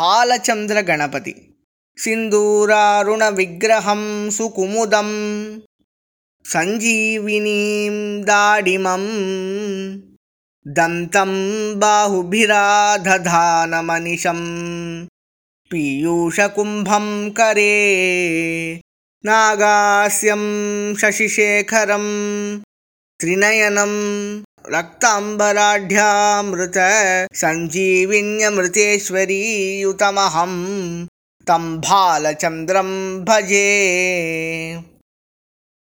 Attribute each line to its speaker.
Speaker 1: फालचन्द्रगणपति सिन्दूरारुणविग्रहं सुकुमुदं सञ्जीविनीं दाडिमम् दन्तं बाहुभिराधधानमनिशं पीयूषकुम्भं करे नागास्यं शशिशेखरं त्रिनयनं रक्ताम्बराढ्यामृत सञ्जीविन्यमृतेश्वरीयुतमहं तं भालचन्द्रं भजे